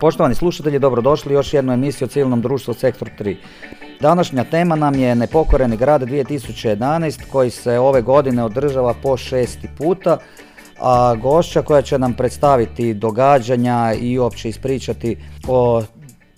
Poštovani slušatelji, dobrodošli još jednu emisiju o civilnom društvu Sektor 3. Današnja tema nam je Nepokoreni grad 2011 koji se ove godine održava po šesti puta, a gošća koja će nam predstaviti događanja i uopće ispričati o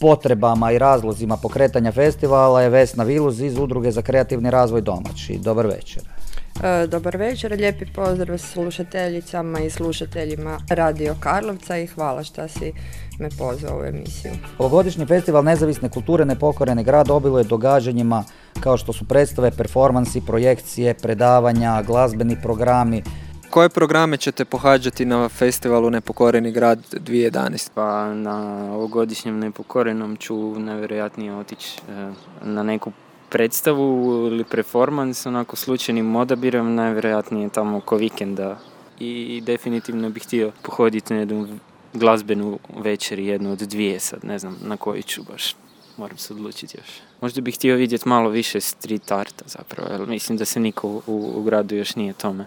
potrebama i razlozima pokretanja festivala je Vesna Viluz iz Udruge za kreativni razvoj domaći. Dobar večer. E, dobar večer, lijepi pozdrav slušateljicama i slušateljima Radio Karlovca i hvala što si me pozvao u emisiju. Ovogodišnji festival nezavisne kulture Nepokoreni grad je događanjima kao što su predstave, performansi, projekcije, predavanja, glazbeni programi, koje programe ćete pohađati na festivalu Nepokoreni grad 2011? Pa na ovogodišnjem Nepokorenom ću nevjerojatnije otići e, na neku predstavu ili performans, onako slučajnim odabirom, najvjerojatnije tamo oko vikenda. I definitivno bih htio pohoditi na jednu glazbenu večer, jednu od dvije sad, ne znam na koju ću baš. Moram se odlučiti još. Možda bih htio vidjeti malo više street arta zapravo, jer mislim da se niko u, u gradu još nije tome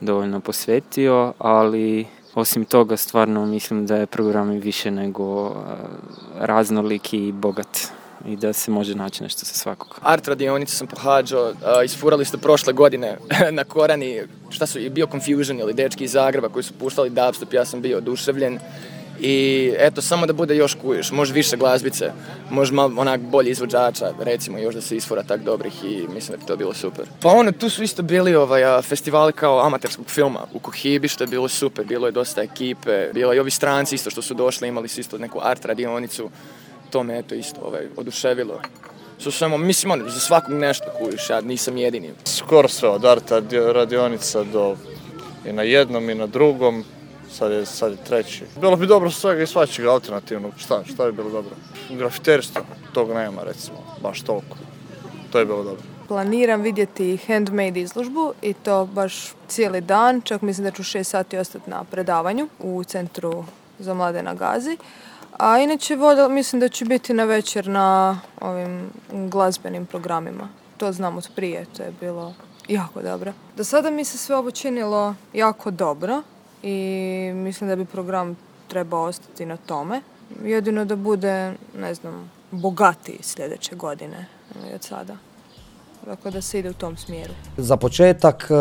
dovoljno posvetio, ali osim toga stvarno mislim da je program više nego raznoliki i bogat i da se može naći nešto sa svakog. Art radionice sam pohađao, isfurali ste prošle godine na Korani, šta su, bio Confusion ili dečki iz Zagreba koji su puštali dubstep, ja sam bio oduševljen. I eto, samo da bude još kuješ, može više glazbice, može malo onak bolji izvođača, recimo još da se isfora tak dobrih i mislim da bi to bilo super. Pa ono, tu su isto bili ovaj, festivali kao amaterskog filma u Kohibi, što je bilo super, bilo je dosta ekipe, bilo i ovi stranci isto što su došli, imali su isto neku art radionicu, to me eto isto ovaj, oduševilo. Su samo, mislim, ono, za svakog nešto kujiš, ja nisam jedini. Skoro sve od arta radionica do i na jednom i na drugom, sad je, sad je treći. Bilo bi dobro svega i svačega alternativnog, šta, šta bi bilo dobro? Grafiterstvo, tog nema recimo, baš toliko. To je bilo dobro. Planiram vidjeti handmade izložbu i to baš cijeli dan, čak mislim da ću šest sati ostati na predavanju u centru za mlade na Gazi. A inače mislim da će biti na večer na ovim glazbenim programima. To znam od prije, to je bilo jako dobro. Do sada mi se sve ovo činilo jako dobro i mislim da bi program trebao ostati na tome. Jedino da bude, ne znam, bogatiji sljedeće godine od sada. Dakle, da se ide u tom smjeru. Za početak, e,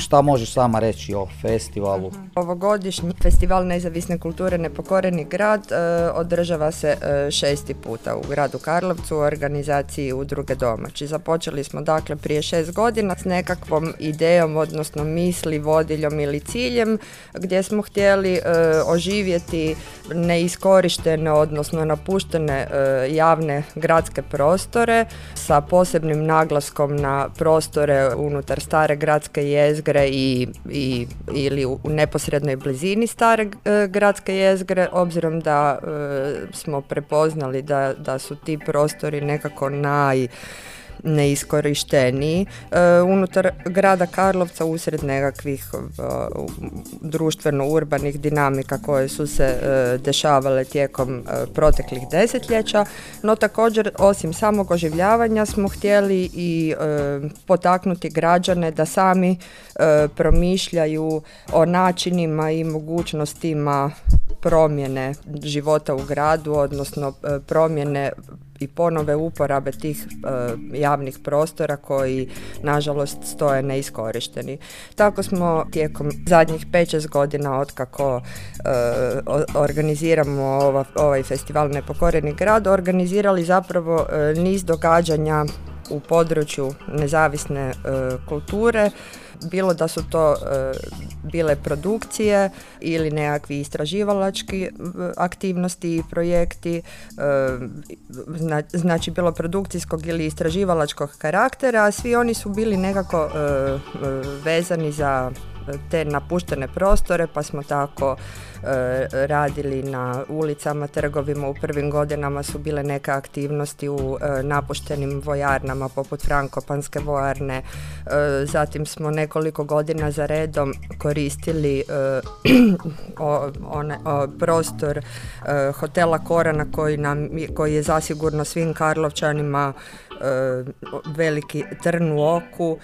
šta možeš sama reći o festivalu? uh Ovogodišnji festival nezavisne kulture Nepokoreni grad e, održava se e, šesti puta u gradu Karlovcu u organizaciji Udruge domaći. Započeli smo dakle prije šest godina s nekakvom idejom, odnosno misli, vodiljom ili ciljem gdje smo htjeli oživjeti neiskorištene, odnosno napuštene javne gradske prostore sa posebnim naglasom odlaskom na prostore unutar stare gradske jezgre i, i ili u neposrednoj blizini stare e, gradske jezgre obzirom da e, smo prepoznali da, da su ti prostori nekako naj neiskorišteniji e, unutar grada Karlovca usred nekakvih e, društveno-urbanih dinamika koje su se e, dešavale tijekom proteklih desetljeća, no također osim samog oživljavanja smo htjeli i potaknuti građane da sami promišljaju o načinima i mogućnostima promjene života u gradu, odnosno promjene i ponove uporabe tih e, javnih prostora koji nažalost stoje neiskorišteni. Tako smo tijekom zadnjih 5-6 godina otkako e, organiziramo ovaj festival Nepokoreni grad, organizirali zapravo e, niz događanja u području nezavisne kulture bilo da su to e, bile produkcije ili nekakvi istraživalački e, aktivnosti i projekti, e, znači bilo produkcijskog ili istraživalačkog karaktera, a svi oni su bili nekako vezani za te napuštene prostore pa smo tako e, radili na ulicama, trgovima. U prvim godinama su bile neke aktivnosti u e, napuštenim vojarnama poput Frankopanske vojarne. E, zatim smo nekoliko godina za redom koristili one, prostor hotela Korana koji, nam, koji je zasigurno svim Karlovčanima veliki trn u oku.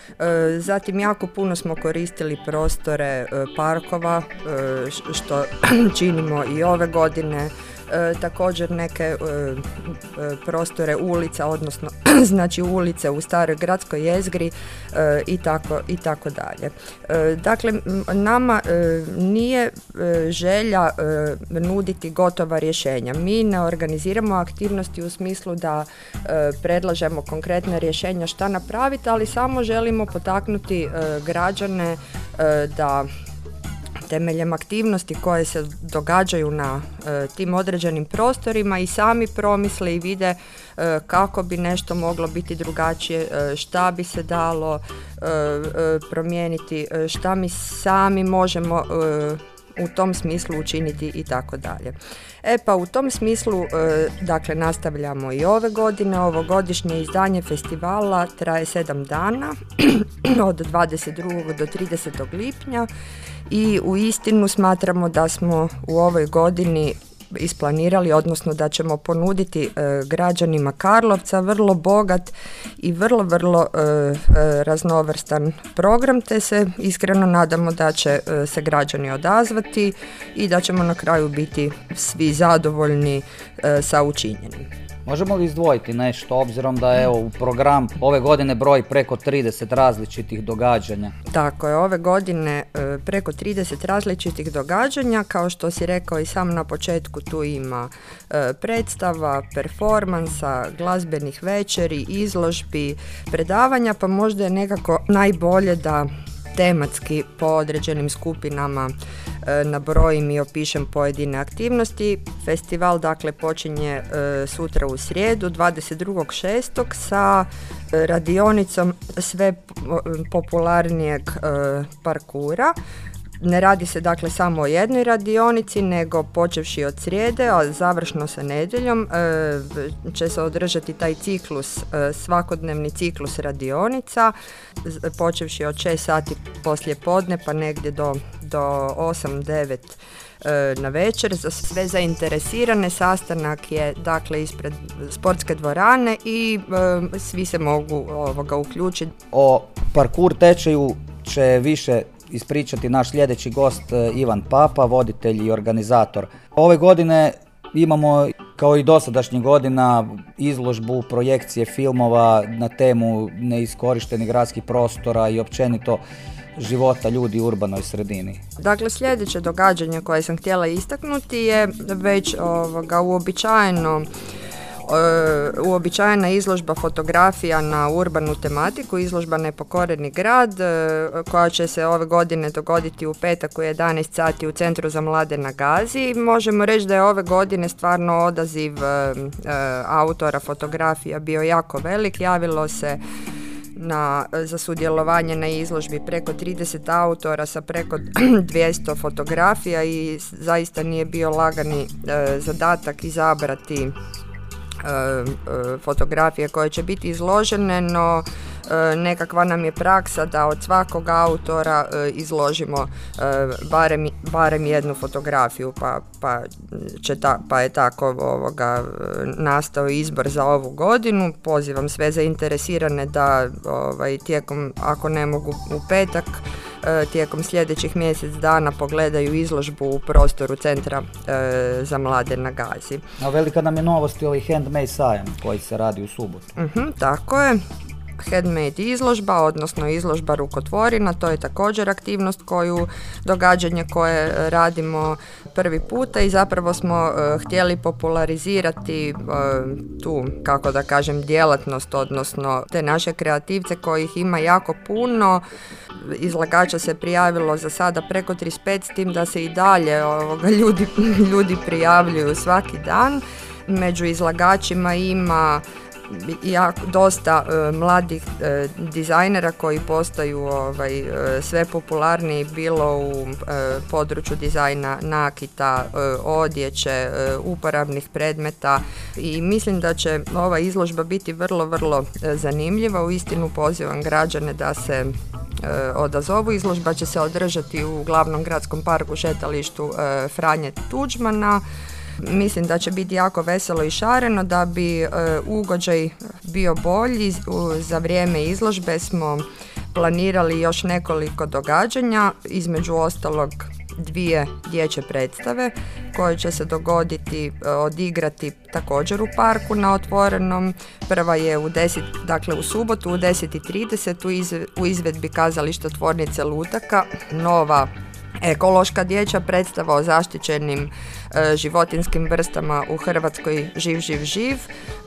Zatim jako puno smo koristili prostore parkova, što činimo i ove godine. E, također neke e, e, prostore ulica, odnosno znači ulice u staroj gradskoj jezgri i tako, i tako dalje. Dakle, nama nije želja nuditi gotova rješenja. Mi ne organiziramo aktivnosti u smislu da predlažemo konkretne rješenja šta napraviti, ali samo želimo potaknuti građane da temeljem aktivnosti koje se događaju na e, tim određenim prostorima i sami promisle i vide e, kako bi nešto moglo biti drugačije, e, šta bi se dalo promijeniti, šta mi sami možemo u tom smislu učiniti i tako dalje. E pa u tom smislu dakle nastavljamo i ove godine, ovogodišnje izdanje festivala traje sedam dana od 22. do 30. lipnja i u istinu smatramo da smo u ovoj godini isplanirali, odnosno da ćemo ponuditi e, građanima Karlovca vrlo bogat i vrlo, vrlo e, e, raznovrstan program, te se iskreno nadamo da će se građani odazvati i da ćemo na kraju biti svi zadovoljni sa učinjenim. Možemo li izdvojiti nešto obzirom da je u program ove godine broj preko 30 različitih događanja? Tako je, ove godine e, preko 30 različitih događanja, kao što si rekao i sam na početku tu ima e, predstava, performansa, glazbenih večeri, izložbi, predavanja, pa možda je nekako najbolje da tematski po određenim skupinama e, nabrojim i opišem pojedine aktivnosti. Festival dakle počinje e, sutra u srijedu 22.6. sa e, radionicom sve popularnijeg parkura ne radi se dakle samo o jednoj radionici, nego počevši od srijede, a završno sa nedjeljom e, će se održati taj ciklus, e, svakodnevni ciklus radionica, počevši od 6 sati poslije podne pa negdje do, do 8-9 e, na večer. Za sve zainteresirane sastanak je dakle ispred sportske dvorane i svi se mogu ovoga uključiti. O parkur tečaju će više ispričati naš sljedeći gost e, Ivan Papa, voditelj i organizator. Ove godine imamo kao i dosadašnjih godina izložbu projekcije filmova na temu neiskorištenih gradskih prostora i općenito života ljudi u urbanoj sredini. Dakle, sljedeće događanje koje sam htjela istaknuti je već ovoga, uobičajeno uobičajena izložba fotografija na urbanu tematiku, izložba Nepokoreni grad, e, koja će se ove godine dogoditi u petak u 11 sati u Centru za mlade na Gazi. Možemo reći da je ove godine stvarno odaziv e, autora fotografija bio jako velik. Javilo se na, za sudjelovanje na izložbi preko 30 autora sa preko 200 fotografija i zaista nije bio lagani zadatak izabrati E, e, fotografije koje će biti izložene, no e, nekakva nam je praksa da od svakog autora izložimo barem, barem jednu fotografiju pa, pa, će ta, pa je tako ovoga, nastao izbor za ovu godinu. Pozivam sve zainteresirane da ovaj, tijekom, ako ne mogu u petak, E, tijekom sljedećih mjesec dana pogledaju izložbu u prostoru Centra e, za mlade na Gazi. A velika nam je novost ovaj handmade sajam koji se radi u subotu. uh tako je handmade izložba, odnosno izložba rukotvorina, to je također aktivnost koju, događanje koje radimo prvi puta i zapravo smo e, htjeli popularizirati tu, kako da kažem, djelatnost, odnosno te naše kreativce kojih ima jako puno, izlagača se prijavilo za sada preko 35 s tim da se i dalje ovoga, ljudi, ljudi prijavljuju svaki dan. Među izlagačima ima jako dosta e, mladih e, dizajnera koji postaju ovaj, e, sve popularniji bilo u području dizajna nakita, odjeće, uporabnih predmeta i mislim da će ova izložba biti vrlo, vrlo zanimljiva. U istinu pozivam građane da se odazovu. Izložba će se održati u glavnom gradskom parku šetalištu Franje Tuđmana Mislim da će biti jako veselo i šareno da bi e, ugođaj bio bolji. Za vrijeme izložbe smo planirali još nekoliko događanja, između ostalog dvije dječje predstave koje će se dogoditi, e, odigrati također u parku na otvorenom. Prva je u 10, dakle u subotu u 10.30 u izvedbi kazališta tvornice Lutaka. Nova ekološka dječja predstava o zaštićenim životinskim vrstama u Hrvatskoj Živ, živ, živ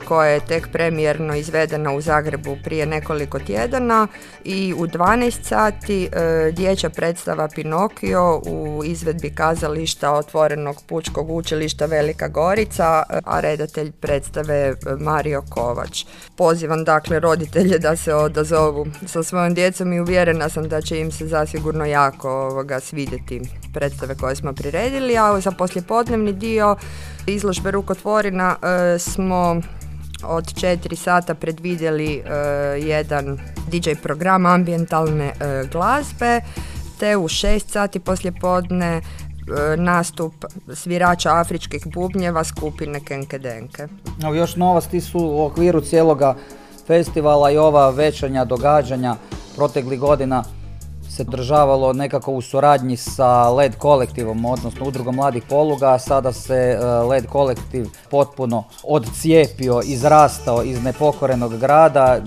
koja je tek premijerno izvedena u Zagrebu prije nekoliko tjedana i u 12 sati e, dječja predstava Pinokio u izvedbi kazališta otvorenog pučkog učilišta Velika Gorica, a redatelj predstave Mario Kovač. Pozivam dakle roditelje da se odazovu sa svojom djecom i uvjerena sam da će im se zasigurno jako ovoga svidjeti predstave koje smo priredili, a za poslijepodnevni dio izložbe rukotvorina e, smo od 4 sata predvidjeli e, jedan DJ program ambientalne e, glazbe, te u 6 sati poslijepodne e, nastup svirača afričkih bubnjeva skupine Kenke Denke. Još novosti su u okviru cijeloga festivala i ova večernja događanja proteklih godina se državalo nekako u suradnji sa LED kolektivom, odnosno udrugom mladih poluga, sada se e, LED kolektiv potpuno odcijepio, izrastao iz nepokorenog grada,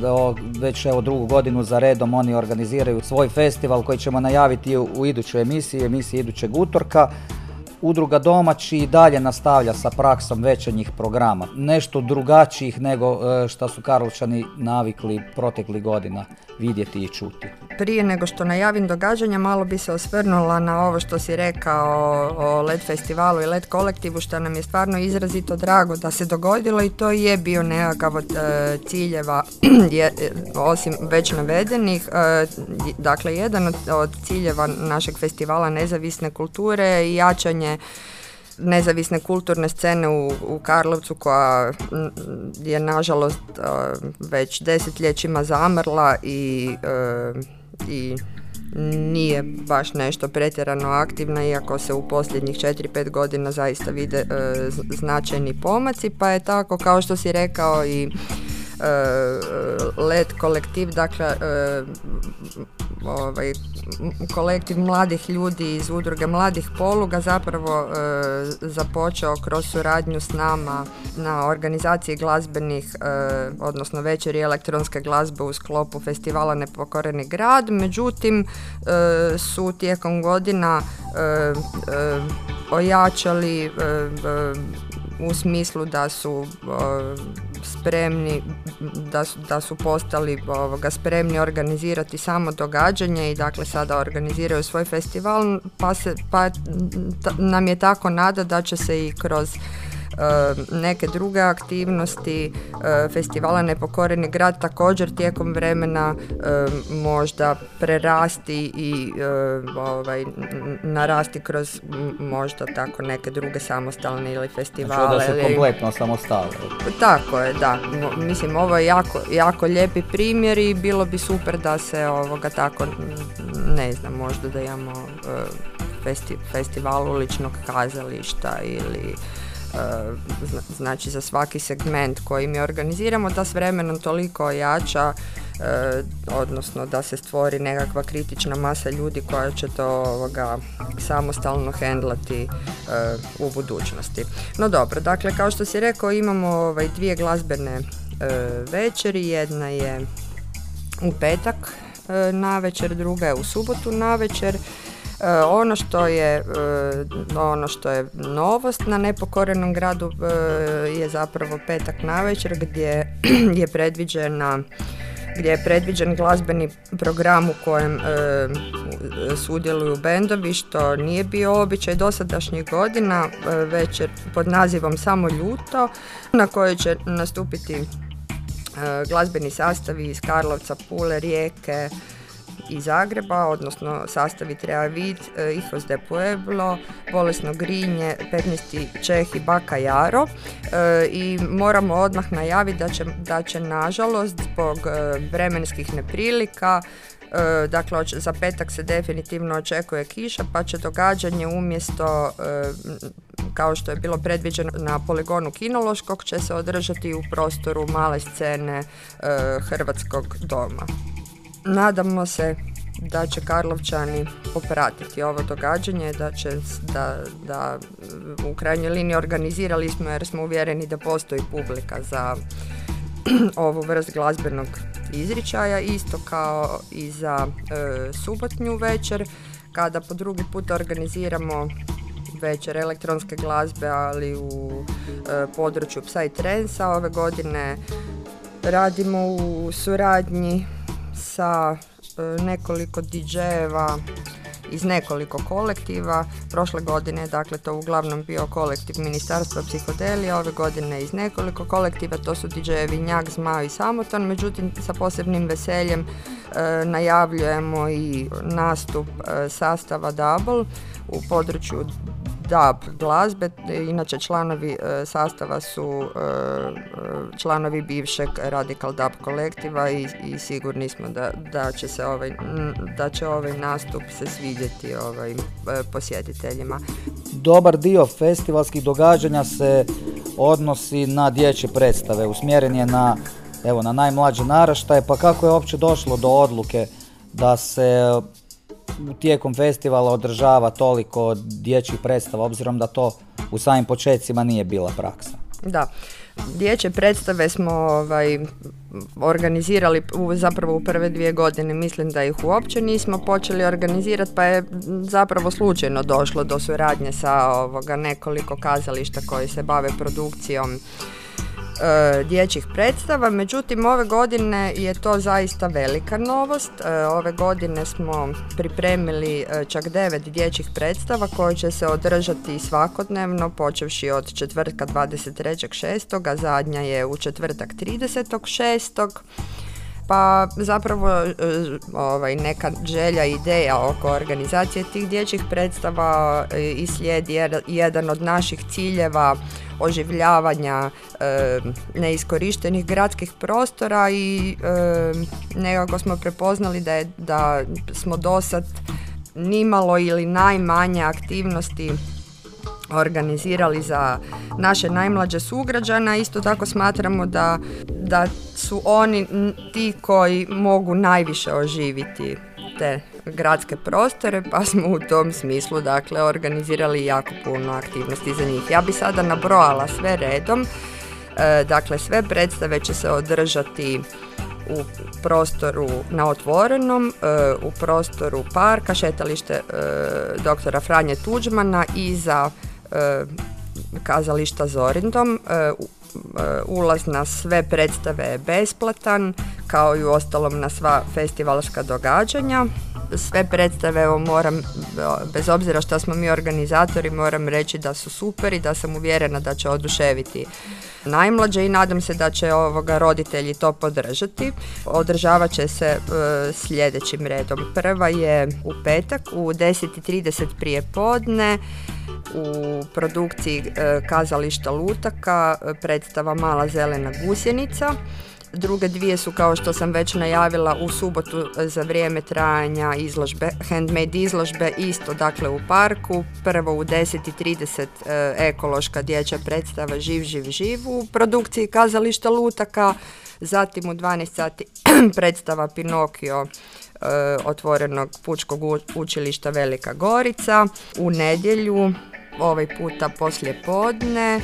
već evo drugu godinu za redom oni organiziraju svoj festival koji ćemo najaviti u idućoj emisiji, emisiji idućeg utorka. Udruga domaći i dalje nastavlja sa praksom večernjih programa. Nešto drugačijih nego e, što su Karlovčani navikli proteklih godina vidjeti i čuti. Prije nego što najavim događanja, malo bi se osvrnula na ovo što si rekao o LED festivalu i LED kolektivu, što nam je stvarno izrazito drago da se dogodilo i to je bio nekakav od e, ciljeva, je, osim već navedenih. E, dakle, jedan od ciljeva našeg festivala nezavisne kulture i jačanje nezavisne kulturne scene u, u Karlovcu koja je nažalost već desetljećima zamrla i, i nije baš nešto pretjerano aktivna iako se u posljednjih 4-5 godina zaista vide značajni pomaci pa je tako kao što si rekao i LED kolektiv, dakle ovaj, kolektiv mladih ljudi iz udruge mladih poluga zapravo e, započeo kroz suradnju s nama na organizaciji glazbenih, e, odnosno večeri elektronske glazbe u sklopu festivala Nepokoreni grad, međutim e, su tijekom godina ojačali u smislu da su spremni, da su, da su postali ovoga, spremni organizirati samo događanje i dakle sada organiziraju svoj festival pa, se, pa nam je tako nada da će se i kroz neke druge aktivnosti e, festivala Nepokoreni grad također tijekom vremena e, možda prerasti i ovaj, narasti kroz možda tako neke druge samostalne ili festivale. Znači da se kompletno samostalne. Tako je, da. Mislim, ovo je jako, jako lijepi primjer i bilo bi super da se ovoga tako, ne znam, možda da imamo festival uličnog kazališta ili E, znači za svaki segment koji mi organiziramo da s vremenom toliko ojača e, odnosno da se stvori nekakva kritična masa ljudi koja će to ovoga, samostalno hendlati e, u budućnosti. No dobro, dakle kao što si rekao imamo ovaj, dvije glazbene večeri, jedna je u petak na večer, druga je u subotu na večer ono što je e, ono što je novost na nepokorenom gradu e, je zapravo petak navečer gdje je predviđena gdje je predviđen glazbeni program u kojem sudjeluju bendovi što nije bio običaj dosadašnjih godina večer pod nazivom Samo ljuto na kojoj će nastupiti glazbeni sastavi iz Karlovca, Pule, Rijeke, i Zagreba, odnosno sastavi Treavid, eh, Hijos de Pueblo, Bolesno Grinje, 15. Čeh i Baka Jaro eh, i moramo odmah najaviti da će, da će nažalost zbog eh, vremenskih neprilika dakle za petak se definitivno očekuje kiša pa će događanje umjesto kao što je bilo predviđeno na poligonu Kinološkog, će se održati u prostoru male scene e, Hrvatskog doma. Nadamo se da će Karlovčani popratiti ovo događanje, da će da, da u krajnjoj liniji organizirali smo jer smo uvjereni da postoji publika za ovu vrst glazbenog izričaja, isto kao i za e, subotnju večer, kada po drugi put organiziramo večer elektronske glazbe, ali u e, području Psytrance-a ove godine radimo u suradnji sa e, nekoliko DJ-eva iz nekoliko kolektiva. Prošle godine dakle to uglavnom bio kolektiv Ministarstva psihodelija, ove godine iz nekoliko kolektiva, to su DJ-evi Njak, Zmaj i Samoton, međutim sa posebnim veseljem e, najavljujemo i nastup e, sastava Double u području dub glazbe, inače članovi e, sastava su e, e, članovi bivšeg Radical Dub kolektiva i, i sigurni smo da, da će se ovaj, da će ovaj nastup se svidjeti ovaj, posjetiteljima. Dobar dio festivalskih događanja se odnosi na dječje predstave, usmjeren je na evo na najmlađe naraštaje, pa kako je uopće došlo do odluke da se tijekom festivala održava toliko dječjih predstava, obzirom da to u samim početcima nije bila praksa. Da. Dječje predstave smo ovaj, organizirali u, zapravo u prve dvije godine, mislim da ih uopće nismo počeli organizirati, pa je zapravo slučajno došlo do suradnje sa ovoga nekoliko kazališta koji se bave produkcijom e, dječjih predstava, međutim ove godine je to zaista velika novost. E, ove godine smo pripremili e, čak devet dječjih predstava koje će se održati svakodnevno, počevši od četvrtka 23.6. a zadnja je u četvrtak 30.6 pa zapravo e, ovaj, neka želja ideja oko organizacije tih dječjih predstava e, i slijedi jedan od naših ciljeva oživljavanja e, neiskorištenih gradskih prostora i e, nekako smo prepoznali da, je, da smo dosad nimalo ili najmanje aktivnosti organizirali za naše najmlađe sugrađana. Isto tako smatramo da, da su oni ti koji mogu najviše oživiti te gradske prostore pa smo u tom smislu dakle organizirali jako puno aktivnosti za njih. Ja bi sada nabrojala sve redom. E, dakle sve predstave će se održati u prostoru na otvorenom, e, u prostoru parka, šetalište e, doktora Franje Tuđmana i za kazališta Zorindom. Ulaz na sve predstave je besplatan, kao i u ostalom na sva festivalska događanja sve predstave, evo moram, bez obzira što smo mi organizatori, moram reći da su super i da sam uvjerena da će oduševiti najmlađe i nadam se da će ovoga roditelji to podržati. Održavat će se e, sljedećim redom. Prva je u petak u 10.30 prije podne u produkciji e, kazališta Lutaka e, predstava Mala zelena gusjenica. Druge dvije su kao što sam već najavila u subotu za vrijeme trajanja izložbe, handmade izložbe isto dakle u parku. Prvo u 10.30 e, ekološka dječja predstava Živ, živ, živ u produkciji kazališta Lutaka. Zatim u 12 sati predstava Pinokio e, otvorenog pučkog učilišta Velika Gorica. U nedjelju ovaj puta poslije podne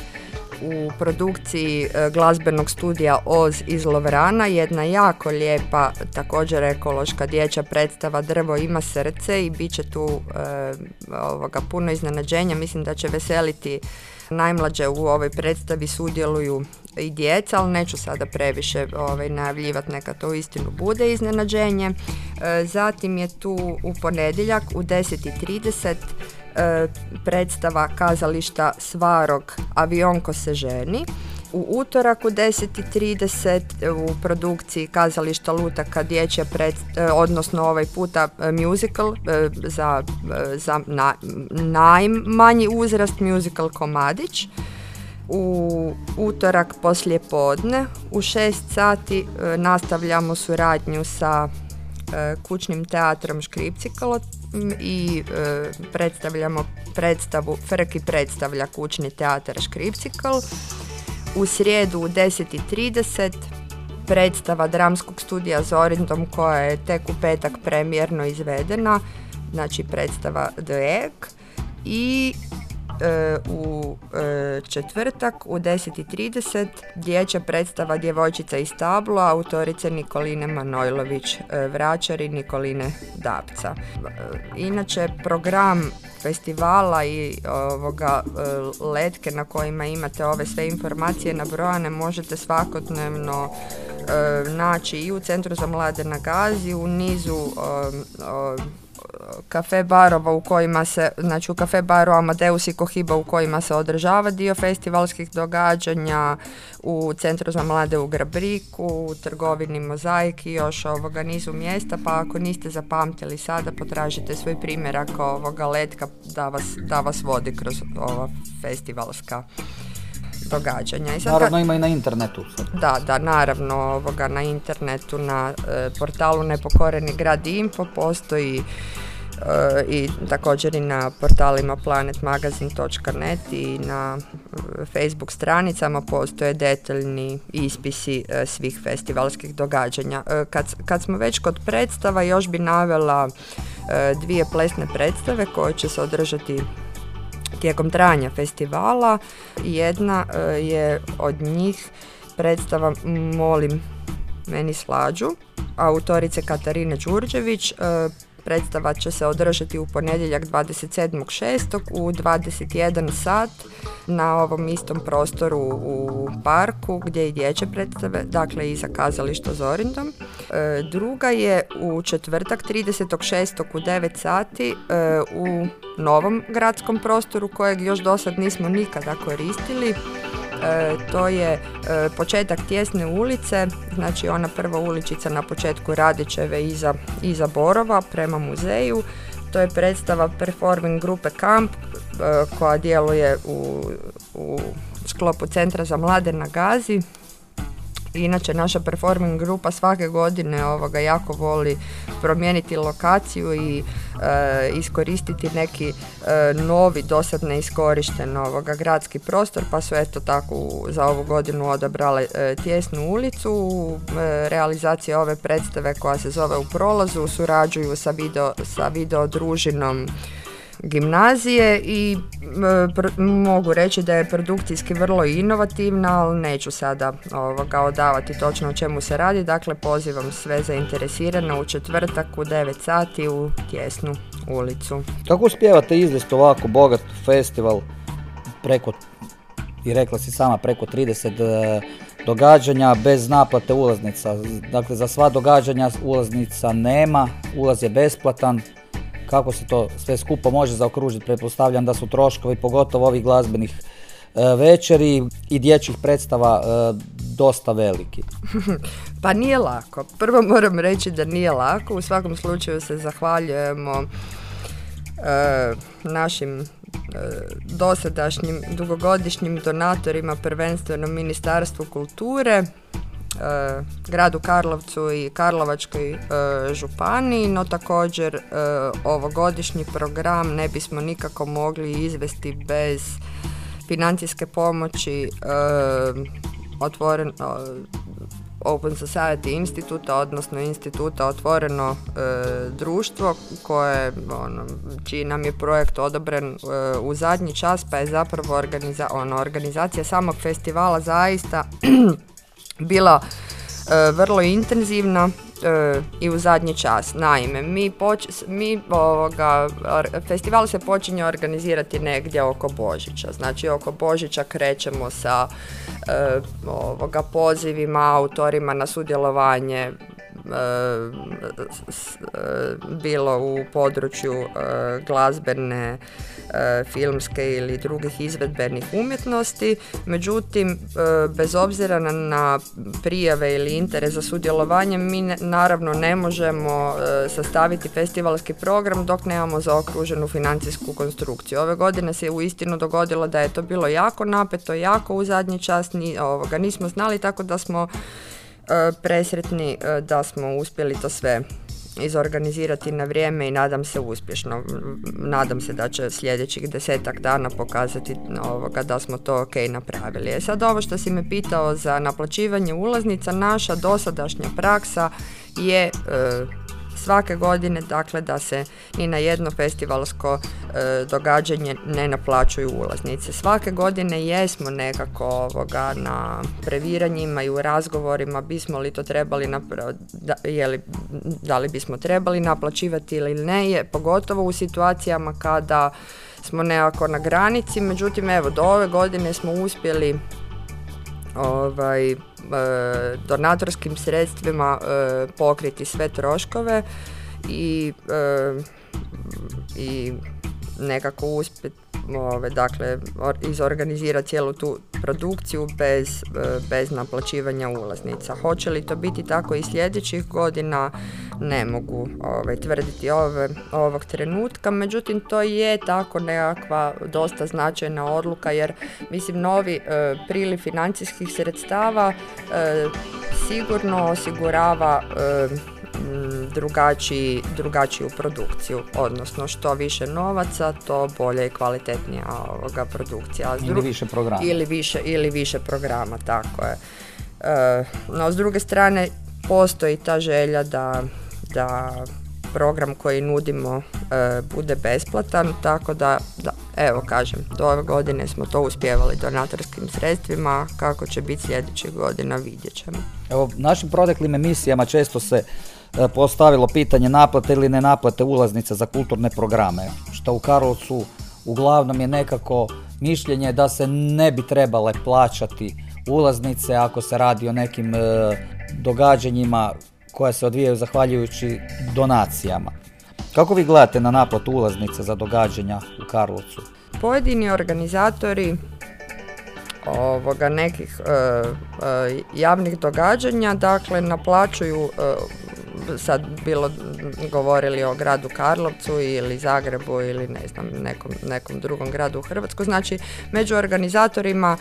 u produkciji e, glazbenog studija Oz iz Lovrana, jedna jako lijepa, također ekološka dječja predstava Drvo ima srce i bit će tu e, ovoga, puno iznenađenja, mislim da će veseliti najmlađe u ovoj predstavi sudjeluju i djeca, ali neću sada previše ovaj, najavljivati, neka to istinu bude iznenađenje. E, zatim je tu u ponedjeljak u 10.30 E, predstava kazališta Svarog Avionko se ženi. U utorak u 10.30 u produkciji kazališta Lutaka dječja pred, e, odnosno ovaj puta e, musical za, za na, najmanji uzrast musical Komadić. U utorak poslije podne u 6 sati nastavljamo suradnju sa kućnim teatrom Škripcikalo i predstavljamo predstavu, Frki predstavlja kućni teatar Škripcikal. U srijedu u 10.30 predstava dramskog studija Zorindom koja je tek u petak premijerno izvedena, znači predstava The Egg i u e, četvrtak u 10.30 dječja predstava Djevojčica iz tablo autorice Nikoline Manojlović, e, vraćari Nikoline Dapca. Inače program festivala i ovoga letke na kojima imate ove sve informacije nabrojane možete svakodnevno naći i u Centru za mlade na Gazi, u nizu kafe barova u kojima se, znači u kafe baru Amadeus i Kohiba u kojima se održava dio festivalskih događanja, u Centru za mlade u Grabriku, u trgovini Mozaik i još ovoga nizu mjesta, pa ako niste zapamtili sada, potražite svoj primjerak ovoga letka da vas, da vas vodi kroz ova festivalska događanja. I sad naravno ima i na internetu. Da, da, naravno ovoga na internetu, na e, portalu Nepokoreni grad Info postoji e, i također i na portalima planetmagazin.net i na e, Facebook stranicama postoje detaljni ispisi svih festivalskih događanja. Kad, kad smo već kod predstava još bi navela dvije plesne predstave koje će se održati tijekom trajanja festivala. Jedna e, je od njih predstava Molim meni slađu autorice Katarine Đurđević. E, predstava će se održati u ponedjeljak 27.6. u 21 sat na ovom istom prostoru u parku gdje i dječje predstave, dakle i za kazališto Zorindom. E, druga je u četvrtak 30.6. u 9 sati u novom gradskom prostoru kojeg još do sad nismo nikada koristili. E, to je e, početak tjesne ulice, znači ona prva uličica na početku Radićeve iza, iza Borova prema muzeju. To je predstava performing grupe Kamp e, koja djeluje u, u sklopu Centra za mlade na Gazi Inače, naša performing grupa svake godine ovoga jako voli promijeniti lokaciju i e, iskoristiti neki e, novi, dosad neiskorišten ovoga gradski prostor, pa su eto tako za ovu godinu odabrale e, tjesnu ulicu. realizacije ove predstave koja se zove U prolazu surađuju sa video, sa video družinom gimnazije i mogu reći da je produkcijski vrlo inovativna, ali neću sada ovoga odavati točno o čemu se radi. Dakle, pozivam sve zainteresirane u četvrtak u 9 sati u tjesnu ulicu. Kako uspijevate izvesti ovako bogat festival preko, i rekla si sama, preko 30 e, događanja bez naplate ulaznica? Dakle, za sva događanja ulaznica nema, ulaz je besplatan, kako se to sve skupo može zaokružiti, pretpostavljam da su troškovi, pogotovo ovih glazbenih e, večeri i dječjih predstava e, dosta veliki. pa nije lako. Prvo moram reći da nije lako. U svakom slučaju se zahvaljujemo e, našim dosadašnjim dugogodišnjim donatorima, prvenstveno Ministarstvu kulture, gradu Karlovcu i Karlovačkoj e, županiji, no također e, ovogodišnji program ne bismo nikako mogli izvesti bez financijske pomoći otvoren, Open Society instituta, odnosno instituta Otvoreno društvo koje ono, čiji nam je projekt odobren u zadnji čas pa je zapravo organiza, ono, organizacija samog festivala zaista bila e, vrlo intenzivna e, i u zadnji čas. Naime, mi, poč, mi ovoga, festival se počinje organizirati negdje oko Božića. Znači oko Božića krećemo sa e, ovoga, pozivima, autorima na sudjelovanje bilo u području glazbene E, filmske ili drugih izvedbenih umjetnosti. Međutim, e, bez obzira na prijave ili interes za sudjelovanje, mi naravno ne možemo e, sastaviti festivalski program dok nemamo zaokruženu financijsku konstrukciju. Ove godine se u istinu dogodilo da je to bilo jako napeto, jako u zadnji čas, ni, ovoga, nismo znali tako da smo presretni da smo uspjeli to sve izorganizirati na vrijeme i nadam se uspješno. Nadam se da će sljedećih desetak dana pokazati ovoga da smo to ok napravili. E sad ovo što si me pitao za naplaćivanje ulaznica, naša dosadašnja praksa je e, svake godine dakle da se ni na jedno festivalsko e, događanje ne naplaćuju ulaznice. Svake godine jesmo nekako ovoga na previranjima i u razgovorima bismo li to trebali da, je da li bismo trebali naplaćivati ili ne je pogotovo u situacijama kada smo nekako na granici, međutim evo do ove godine smo uspjeli ovaj, e, donatorskim sredstvima e, pokriti sve troškove i, e, i nekako uspjeti ove, dakle, izorganizirati cijelu tu produkciju bez, e, bez naplaćivanja ulaznica. Hoće li to biti tako i sljedećih godina, ne mogu ove, tvrditi ove, ovog trenutka, međutim to je tako nekakva dosta značajna odluka jer mislim novi e, priliv financijskih sredstava e, sigurno osigurava drugačiji, drugačiju produkciju, odnosno što više novaca, to bolje i kvalitetnija ovoga produkcija. Ili više programa. Ili više, ili više programa, tako je. E, no, s druge strane, postoji ta želja da, da program koji nudimo e, bude besplatan, tako da, da, evo kažem, do ove godine smo to uspjevali donatorskim sredstvima, kako će biti sljedećih godina vidjet ćemo. Evo, našim proteklim emisijama često se postavilo pitanje naplate ili ne naplate ulaznica za kulturne programe, što u Karlovcu uglavnom je nekako mišljenje da se ne bi trebale plaćati ulaznice ako se radi o nekim e, događanjima koja se odvijaju zahvaljujući donacijama. Kako vi gledate na naplatu ulaznica za događanja u Karlovcu? Pojedini organizatori ovoga nekih e, javnih događanja dakle naplaćuju sad bilo govorili o gradu Karlovcu ili Zagrebu ili ne znam nekom, nekom drugom gradu u Hrvatskoj. Znači među organizatorima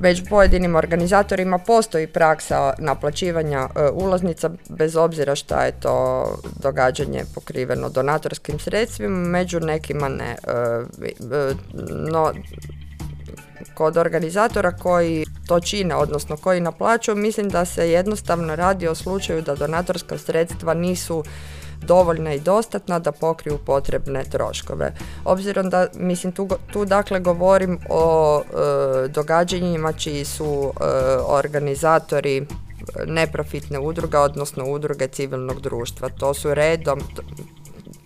već pojedinim organizatorima postoji praksa naplaćivanja e, ulaznica bez obzira šta je to događanje pokriveno donatorskim sredstvima, među nekima ne. E, e, no, kod organizatora koji to čine, odnosno koji naplaćuju, mislim da se jednostavno radi o slučaju da donatorska sredstva nisu dovoljna i dostatna da pokriju potrebne troškove. Obzirom da, mislim, tu, tu dakle govorim o e, događanjima čiji su e, organizatori neprofitne udruge, odnosno udruge civilnog društva. To su redom,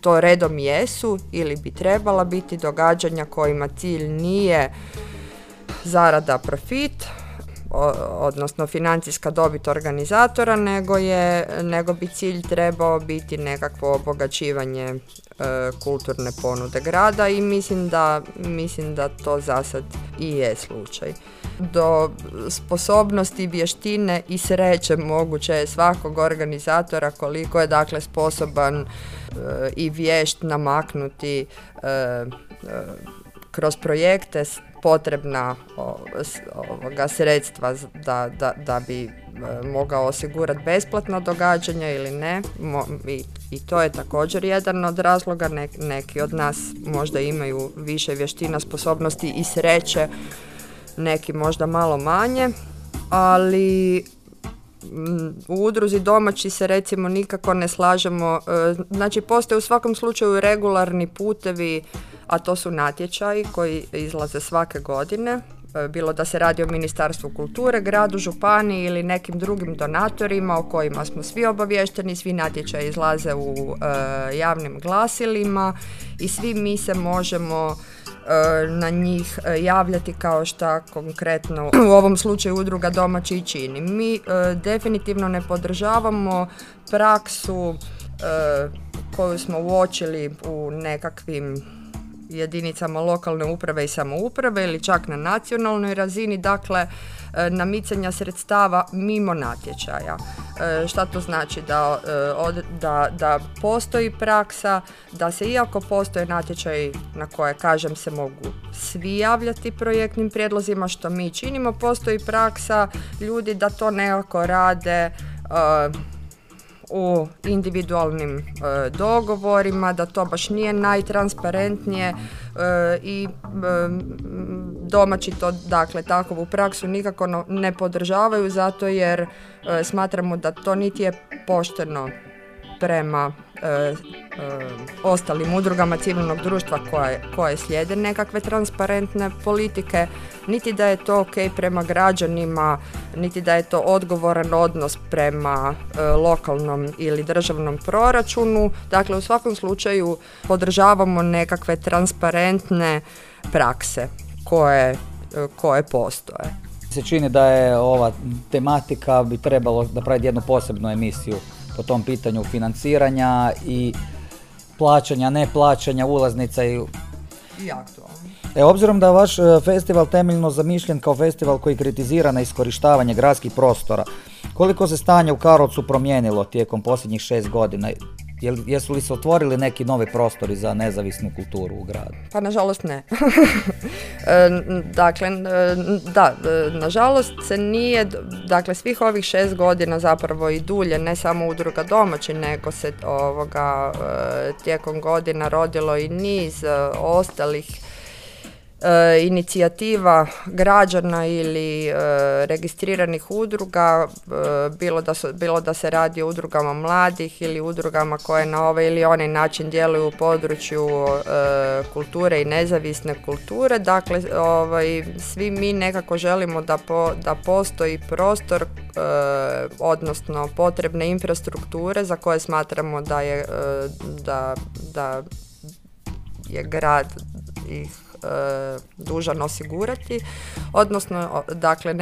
to redom jesu ili bi trebala biti događanja kojima cilj nije zarada profit, odnosno financijska dobit organizatora, nego, je, nego bi cilj trebao biti nekakvo obogaćivanje e, kulturne ponude grada i mislim da, mislim da to za sad i je slučaj. Do sposobnosti, vještine i sreće moguće je svakog organizatora koliko je dakle sposoban e, i vješt namaknuti e, kroz projekte potrebna ovoga sredstva da, da, da bi e, mogao osigurati besplatna događanja ili ne I, i to je također jedan od razloga. Neki od nas možda imaju više vještina sposobnosti i sreće neki možda malo manje ali u udruzi domaći se recimo nikako ne slažemo e, znači postoje u svakom slučaju regularni putevi a to su natječaji koji izlaze svake godine, e, bilo da se radi o Ministarstvu kulture, gradu, županiji ili nekim drugim donatorima o kojima smo svi obavješteni, svi natječaji izlaze u e, javnim glasilima i svi mi se možemo na njih javljati kao što konkretno u ovom slučaju udruga domaći čini. Mi definitivno ne podržavamo praksu koju smo uočili u nekakvim jedinicama lokalne uprave i samouprave ili čak na nacionalnoj razini, dakle e, namicanja sredstava mimo natječaja. E, šta to znači? Da, e, da, da postoji praksa, da se iako postoje natječaji na koje, kažem, se mogu svi javljati projektnim prijedlozima, što mi činimo, postoji praksa ljudi da to nekako rade u individualnim e, dogovorima, da to baš nije najtransparentnije i domaći to, dakle, takovu praksu nikako ne podržavaju zato jer smatramo da to niti je pošteno prema e, e, ostalim udrugama civilnog društva koje, koje slijede nekakve transparentne politike, niti da je to ok prema građanima, niti da je to odgovoran odnos prema e, lokalnom ili državnom proračunu. Dakle, u svakom slučaju podržavamo nekakve transparentne prakse koje, koje postoje. Se čini da je ova tematika bi trebalo napraviti jednu posebnu emisiju po tom pitanju financiranja i plaćanja, ne plaćanja ulaznica i... I aktualno. E, obzirom da vaš e, festival temeljno zamišljen kao festival koji kritizira na iskorištavanje gradskih prostora, koliko se stanje u Karlovcu promijenilo tijekom posljednjih šest godina? Jesu li se otvorili neki novi prostori za nezavisnu kulturu u gradu? Pa nažalost ne. E, dakle, da, e, nažalost se nije, dakle svih ovih šest godina zapravo i dulje, ne samo udruga domaći, nego se ovoga e, tijekom godina rodilo i niz ostalih E, inicijativa građana ili e, registriranih udruga, e, bilo, da su, bilo da se radi o udrugama mladih ili udrugama koje na ovaj ili onaj način djeluju u području kulture i nezavisne kulture. Dakle, ovaj, svi mi nekako želimo da, da postoji prostor odnosno potrebne infrastrukture za koje smatramo da je, da, da je grad E, dužan osigurati, odnosno dakle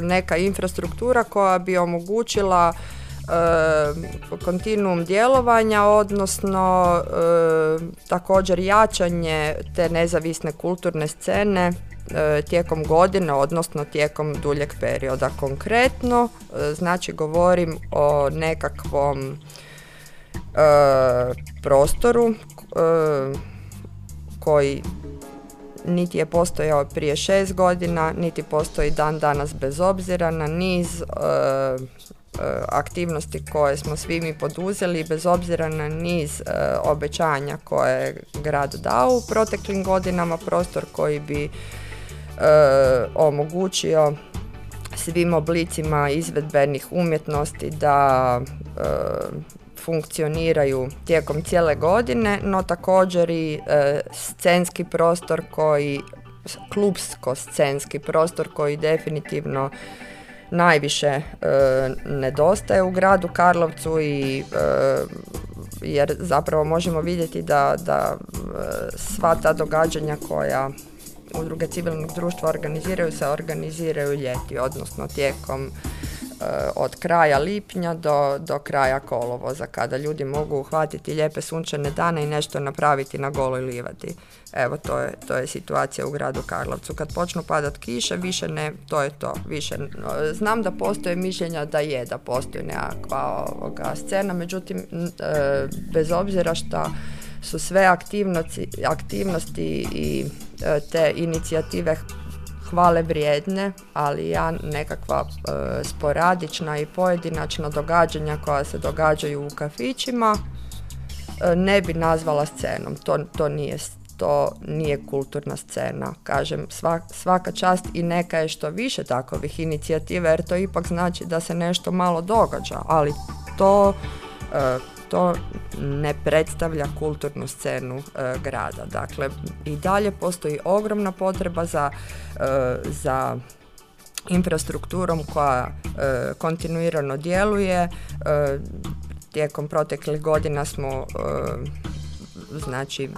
neka infrastruktura koja bi omogućila e, kontinuum djelovanja, odnosno e, također jačanje te nezavisne kulturne scene tijekom godine, odnosno tijekom duljeg perioda. Konkretno, znači govorim o nekakvom prostoru koji niti je postojao prije šest godina, niti postoji dan danas bez obzira na niz e, e, aktivnosti koje smo svi mi poduzeli bez obzira na niz e, obećanja koje je grad dao u proteklim godinama, prostor koji bi omogućio svim oblicima izvedbenih umjetnosti da funkcioniraju tijekom cijele godine, no također i e, scenski prostor koji, klubsko-scenski prostor koji definitivno najviše e, nedostaje u gradu Karlovcu i e, jer zapravo možemo vidjeti da, da sva ta događanja koja udruge civilnog društva organiziraju se organiziraju ljeti, odnosno tijekom od kraja lipnja do, do kraja kolovoza kada ljudi mogu uhvatiti lijepe sunčane dane i nešto napraviti na goloj livadi. Evo to je, to je situacija u gradu Karlovcu. Kad počnu padat kiše, više ne, to je to. Više, znam da postoje mišljenja da je, da postoji nekakva ovoga scena, međutim eh, bez obzira što su sve aktivnosti, aktivnosti i eh, te inicijative hvale vrijedne, ali ja nekakva e, sporadična i pojedinačna događanja koja se događaju u kafićima e, ne bi nazvala scenom. To, to nije to nije kulturna scena. Kažem, svaka čast i neka je što više takovih inicijativa jer to ipak znači da se nešto malo događa, ali to e, to ne predstavlja kulturnu scenu e, grada. Dakle, i dalje postoji ogromna potreba za, e, za infrastrukturom koja e, kontinuirano djeluje. Tijekom proteklih godina smo znači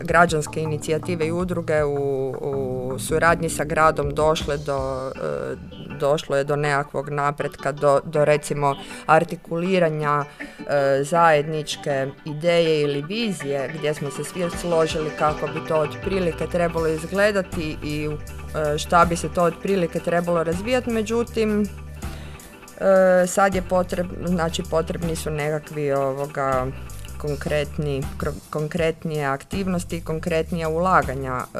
građanske inicijative i udruge u, u suradnji sa gradom došle do, e, došlo je do nekakvog napretka, do, do recimo artikuliranja e, zajedničke ideje ili vizije gdje smo se svi složili kako bi to otprilike trebalo izgledati i e, šta bi se to otprilike trebalo razvijati, međutim sad je potrebno, znači potrebni su nekakvi ovoga konkretni, konkretnije aktivnosti i konkretnija ulaganja e,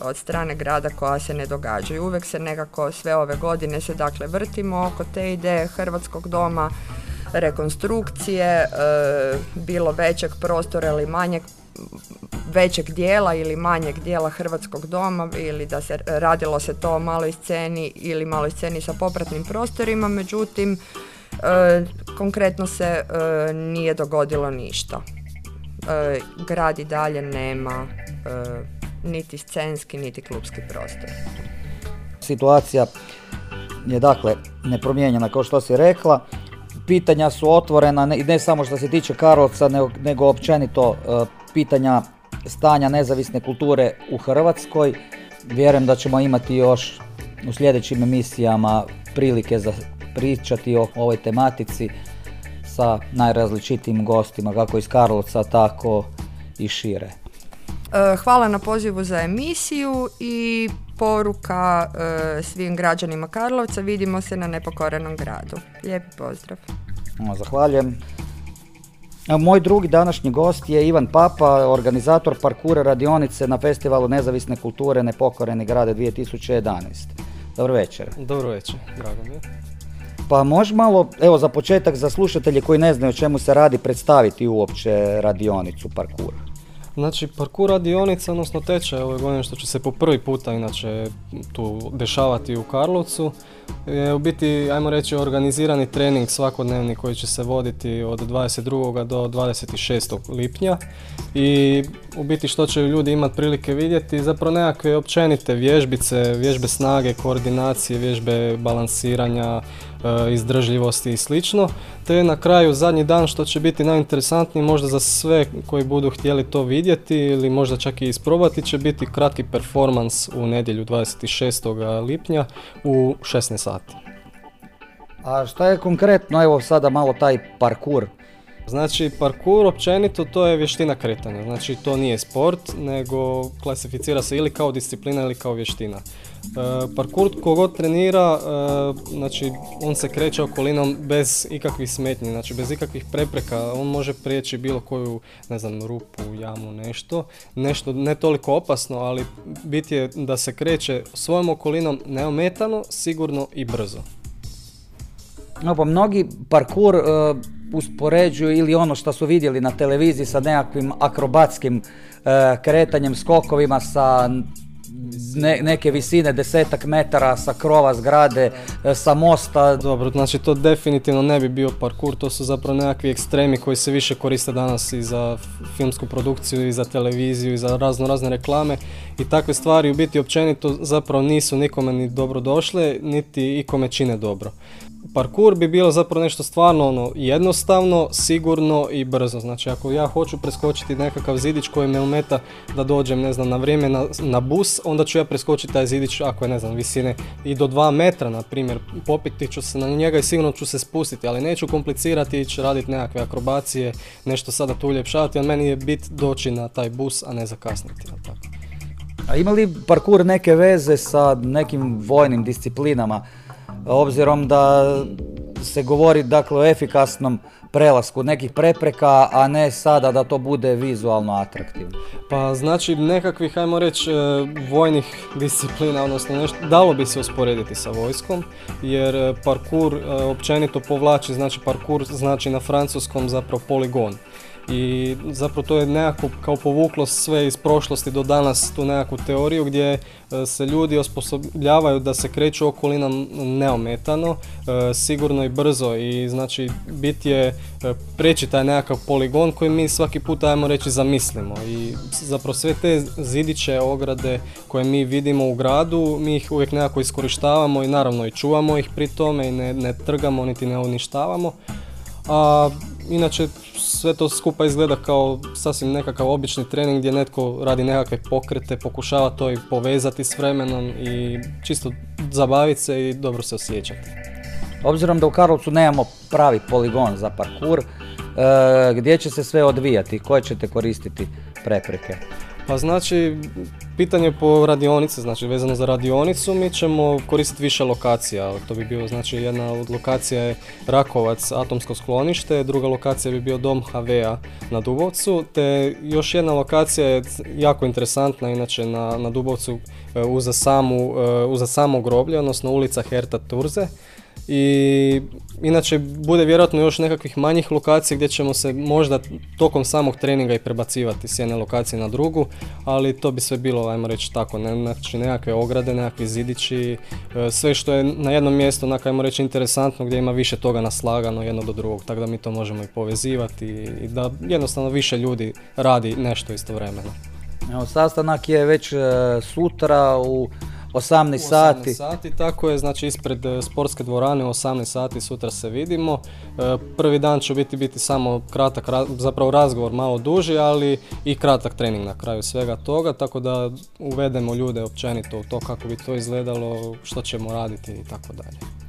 od strane grada koja se ne događaju. Uvijek se nekako sve ove godine se dakle vrtimo oko te ideje Hrvatskog doma rekonstrukcije, e, bilo većeg prostora ili manjeg većeg dijela ili manjeg dijela Hrvatskog doma ili da se radilo se to o maloj sceni ili maloj sceni sa popratnim prostorima, međutim konkretno se e, nije dogodilo ništa. E, grad i dalje nema niti scenski niti klubski prostor. Situacija je dakle nepromijenjena kao što si rekla. Pitanja su otvorena ne, ne samo što se tiče Karlovca nego, nego općenito pitanja stanja nezavisne kulture u Hrvatskoj. Vjerujem da ćemo imati još u sljedećim emisijama prilike za pričati o ovoj tematici sa najrazličitijim gostima, kako iz Karlovca, tako i šire. E, hvala na pozivu za emisiju i poruka e, svim građanima Karlovca. Vidimo se na nepokorenom gradu. Lijepi pozdrav. Zahvaljujem. Moj drugi današnji gost je Ivan Papa, organizator parkura radionice na Festivalu nezavisne kulture Nepokoreni grade 2011. Dobro večer. Dobro večer, drago mi je. Pa može malo, evo za početak za slušatelje koji ne znaju o čemu se radi, predstaviti uopće radionicu parkura. Znači, parkour radionica, odnosno tečaj ove godine što će se po prvi puta inače tu dešavati u Karlovcu je u biti, ajmo reći, organizirani trening svakodnevni koji će se voditi od 22. do 26. lipnja i u biti što će ljudi imati prilike vidjeti, zapravo nekakve općenite vježbice, vježbe snage, koordinacije, vježbe balansiranja, izdržljivosti i slično. Te na kraju zadnji dan što će biti najinteresantniji možda za sve koji budu htjeli to vidjeti ili možda čak i isprobati će biti kratki performans u nedjelju 26. lipnja u 16 sati. A šta je konkretno, evo sada malo taj parkur? Znači, parkur općenito to je vještina kretanja. Znači, to nije sport, nego klasificira se ili kao disciplina ili kao vještina. E, parkur kogod trenira, e, znači, on se kreće okolinom bez ikakvih smetnji, znači bez ikakvih prepreka. On može prijeći bilo koju, ne znam, rupu, jamu, nešto. Nešto ne toliko opasno, ali bit je da se kreće svojom okolinom neometano, sigurno i brzo. No, pa mnogi parkur uh, uspoređuju ili ono što su vidjeli na televiziji sa nekakvim akrobatskim uh, kretanjem, skokovima sa neke visine desetak metara sa krova zgrade, sa mosta. Dobro, znači to definitivno ne bi bio parkur, to su zapravo nekakvi ekstremi koji se više koriste danas i za filmsku produkciju i za televiziju i za razno razne reklame i takve stvari u biti općenito zapravo nisu nikome ni dobro došle, niti ikome čine dobro parkur bi bilo zapravo nešto stvarno ono jednostavno, sigurno i brzo. Znači ako ja hoću preskočiti nekakav zidić koji me umeta da dođem ne znam na vrijeme na, na bus, onda ću ja preskočiti taj zidić ako je ne znam visine i do 2 metra na primjer, popiti ću se na njega i sigurno ću se spustiti, ali neću komplicirati ići raditi nekakve akrobacije, nešto sada tu uljepšavati, ali meni je bit doći na taj bus, a ne zakasniti. Tako. A ima li parkur neke veze sa nekim vojnim disciplinama? Obzirom da se govori dakle o efikasnom prelasku nekih prepreka, a ne sada da to bude vizualno atraktivno. Pa znači nekakvih, ajmo reći, e, vojnih disciplina, odnosno nešto, dalo bi se usporediti sa vojskom, jer e, parkur e, općenito povlači, znači parkur znači na francuskom zapravo poligon i zapravo to je nekako kao povuklo sve iz prošlosti do danas tu nekakvu teoriju gdje e, se ljudi osposobljavaju da se kreću okolinom neometano, e, sigurno i brzo i znači bit je e, preći taj nekakav poligon koji mi svaki put ajmo reći zamislimo i zapravo sve te zidiće, ograde koje mi vidimo u gradu, mi ih uvijek nekako iskorištavamo i naravno i čuvamo ih pri tome i ne, ne trgamo niti ne uništavamo. A inače sve to skupa izgleda kao sasvim nekakav obični trening gdje netko radi nekakve pokrete, pokušava to i povezati s vremenom i čisto zabaviti se i dobro se osjećati. Obzirom da u Karlovcu nemamo pravi poligon za parkur, e, gdje će se sve odvijati, koje ćete koristiti prepreke? Pa znači, pitanje po radionici, znači vezano za radionicu, mi ćemo koristiti više lokacija. To bi bilo, znači jedna od lokacija je Rakovac, atomsko sklonište, druga lokacija bi bio dom HV-a na Dubovcu, te još jedna lokacija je jako interesantna, inače na, na Dubovcu e, uza, samu, e, uza samo groblje, odnosno ulica Herta Turze i inače bude vjerojatno još nekakvih manjih lokacija gdje ćemo se možda tokom samog treninga i prebacivati s jedne lokacije na drugu, ali to bi sve bilo, ajmo reći tako, ne, znači nekakve ograde, nekakvi zidići, e, sve što je na jednom mjestu, onako ajmo reći interesantno gdje ima više toga naslagano jedno do drugog, tako da mi to možemo i povezivati i da jednostavno više ljudi radi nešto istovremeno. Evo, sastanak je već e, sutra u 18 sati. 18 sati, tako je, znači ispred e, sportske dvorane u 18 sati sutra se vidimo. E, prvi dan će biti biti samo kratak, zapravo razgovor malo duži, ali i kratak trening na kraju svega toga, tako da uvedemo ljude općenito u to kako bi to izgledalo, što ćemo raditi i tako dalje.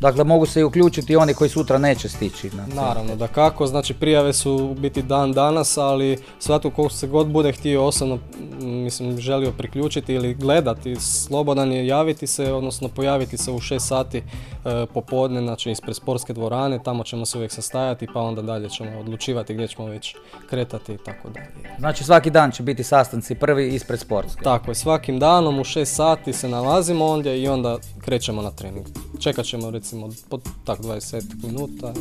Dakle, mogu se i uključiti oni koji sutra neće stići. Na Naravno, da kako, znači prijave su biti dan danas, ali svatko ko se god bude htio osobno, mislim, želio priključiti ili gledati, slobodan je javiti se, odnosno pojaviti se u 6 sati e, popodne, znači ispred sportske dvorane, tamo ćemo se uvijek sastajati, pa onda dalje ćemo odlučivati gdje ćemo već kretati i tako dalje. Znači svaki dan će biti sastanci prvi ispred sportske? Tako je, svakim danom u 6 sati se nalazimo ondje i onda krećemo na trening. Čekat ćemo recimo recimo po tak 20 minuta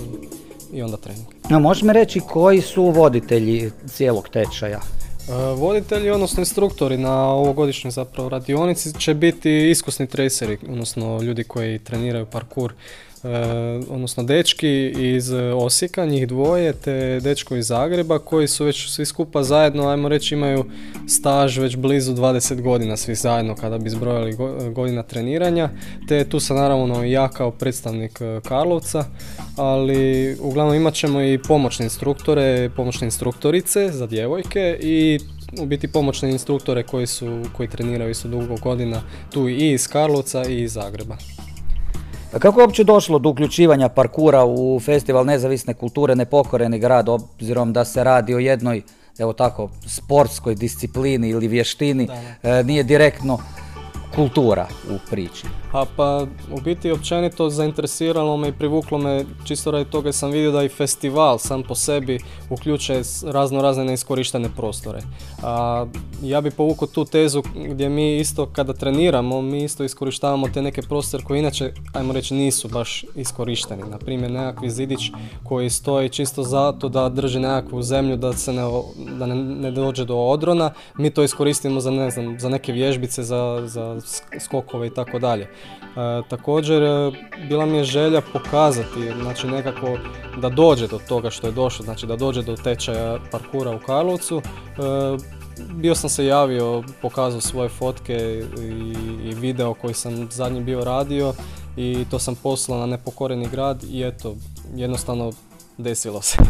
i, onda trening. No, možeš mi reći koji su voditelji cijelog tečaja? E, voditelji, odnosno instruktori na ovogodišnjoj zapravo radionici će biti iskusni treseri, odnosno ljudi koji treniraju parkur E, odnosno dečki iz Osijeka, njih dvoje, te dečko iz Zagreba koji su već svi skupa zajedno, ajmo reći, imaju staž već blizu 20 godina svi zajedno kada bi zbrojali godina treniranja, te tu sam naravno i ja kao predstavnik e, Karlovca, ali uglavnom imat ćemo i pomoćne instruktore, pomoćne instruktorice za djevojke i u biti pomoćne instruktore koji su koji treniraju isto dugo godina tu i iz Karlovca i iz Zagreba. Kako je uopće došlo do uključivanja parkura u Festival nezavisne kulture Nepokoreni grad, obzirom da se radi o jednoj, evo tako, sportskoj disciplini ili vještini, e, nije direktno kultura u priči? A pa u biti općenito zainteresiralo me i privuklo me čisto radi toga sam vidio da i festival sam po sebi uključuje razno razne neiskorištene prostore. A, ja bi povukao tu tezu gdje mi isto kada treniramo, mi isto iskorištavamo te neke prostore koje inače, ajmo reći, nisu baš iskorišteni. Na primjer, nekakvi zidić koji stoji čisto zato da drži nekakvu zemlju da se ne, da ne, dođe do odrona, mi to iskoristimo za, ne znam, za neke vježbice, za, za skokove i tako dalje. E, također, e, bila mi je želja pokazati, znači nekako da dođe do toga što je došlo, znači da dođe do tečaja parkura u Karlovcu. E, bio sam se javio, pokazao svoje fotke i, i video koji sam zadnji bio radio i to sam poslao na nepokoreni grad i eto, jednostavno desilo se.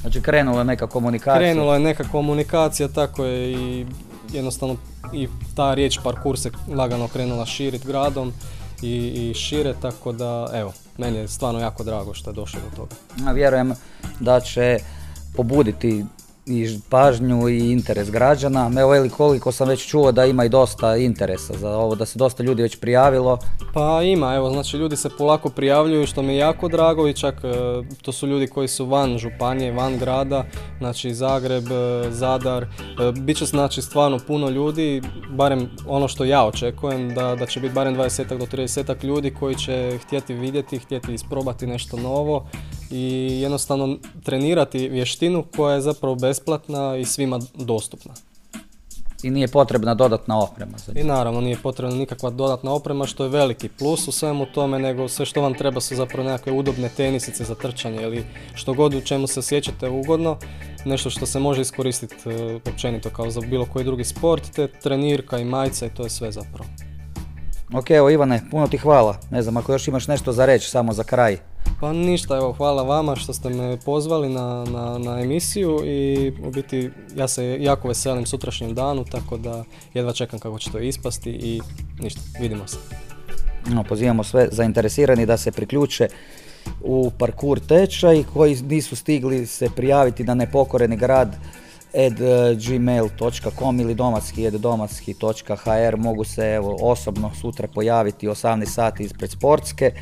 Znači krenula je neka komunikacija? Krenula je neka komunikacija, tako je i jednostavno i ta riječ parkur se lagano krenula širit gradom i, i šire, tako da evo, meni je stvarno jako drago što je došlo do toga. Vjerujem da će pobuditi i pažnju i interes građana. Evo ili koliko sam već čuo da ima i dosta interesa za ovo, da se dosta ljudi već prijavilo. Pa ima, evo znači ljudi se polako prijavljuju što mi je jako drago i čak e, to su ljudi koji su van županije, van grada, znači Zagreb, e, Zadar, e, bit će znači stvarno puno ljudi, barem ono što ja očekujem da, da će biti barem 20 do 30 ljudi koji će htjeti vidjeti, htjeti isprobati nešto novo i jednostavno trenirati vještinu koja je zapravo besplatna i svima dostupna. I nije potrebna dodatna oprema. I naravno nije potrebna nikakva dodatna oprema što je veliki plus u svemu tome nego sve što vam treba su zapravo nekakve udobne tenisice za trčanje ili što god u čemu se osjećate ugodno, nešto što se može iskoristiti e, općenito kao za bilo koji drugi sport, te trenirka i majica i to je sve zapravo. Ok, evo Ivane, puno ti hvala. Ne znam, ako još imaš nešto za reći, samo za kraj. Pa ništa, evo, hvala vama što ste me pozvali na, na, na emisiju i u biti ja se jako veselim sutrašnjem danu, tako da jedva čekam kako će to ispasti i ništa, vidimo se. No, pozivamo sve zainteresirani da se priključe u parkur tečaj koji nisu stigli se prijaviti na nepokoreni grad gmail.com ili domatski domatski.hr mogu se evo, osobno sutra pojaviti 18 sati ispred sportske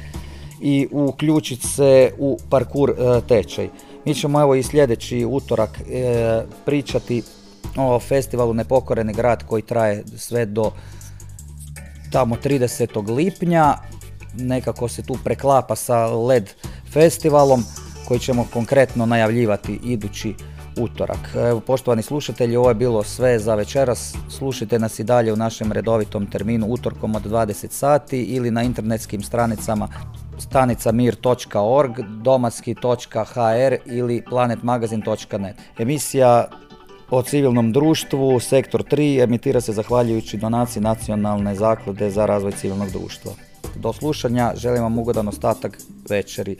i uključiti se u parkur e, tečaj. Mi ćemo evo i sljedeći utorak e, pričati o festivalu Nepokoreni grad koji traje sve do tamo 30. lipnja nekako se tu preklapa sa LED festivalom koji ćemo konkretno najavljivati idući utorak. Evo, poštovani slušatelji, ovo je bilo sve za večeras. Slušajte nas i dalje u našem redovitom terminu utorkom od 20 sati ili na internetskim stranicama stanicamir.org, domatski.hr ili planetmagazin.net. Emisija o civilnom društvu, sektor 3, emitira se zahvaljujući donaciji Nacionalne zaklade za razvoj civilnog društva. Do slušanja, želim vam ugodan ostatak večeri.